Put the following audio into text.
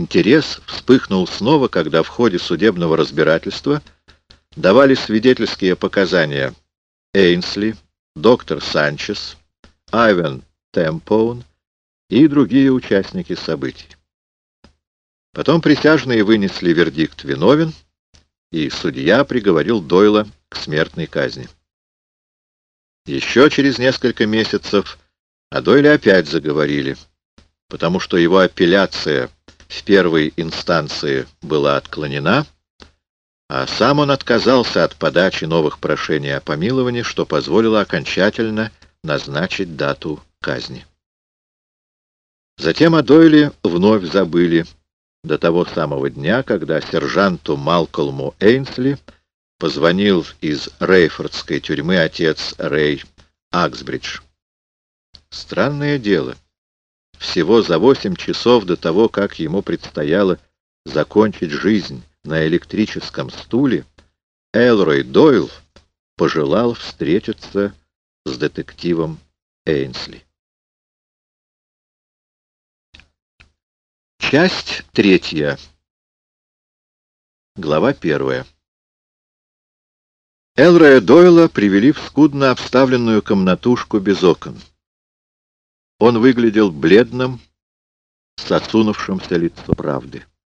Интерес вспыхнул снова, когда в ходе судебного разбирательства давали свидетельские показания Эйнсли, доктор Санчес, Айвен Темпоун и другие участники событий. Потом присяжные вынесли вердикт виновен, и судья приговорил Дойла к смертной казни. Еще через несколько месяцев о Дойле опять заговорили, потому что его апелляция в первой инстанции была отклонена, а сам он отказался от подачи новых прошений о помиловании, что позволило окончательно назначить дату казни. Затем о Дойле вновь забыли до того самого дня, когда сержанту Малкольму Эйнсли позвонил из Рейфордской тюрьмы отец Рэй Аксбридж. Странное дело. Всего за восемь часов до того, как ему предстояло закончить жизнь на электрическом стуле, Элрой Дойл пожелал встретиться с детективом Эйнсли. Часть третья. Глава первая. Элроя Дойла привели в скудно обставленную комнатушку без окон. Он выглядел бледным, с осунувшимся лицом правды.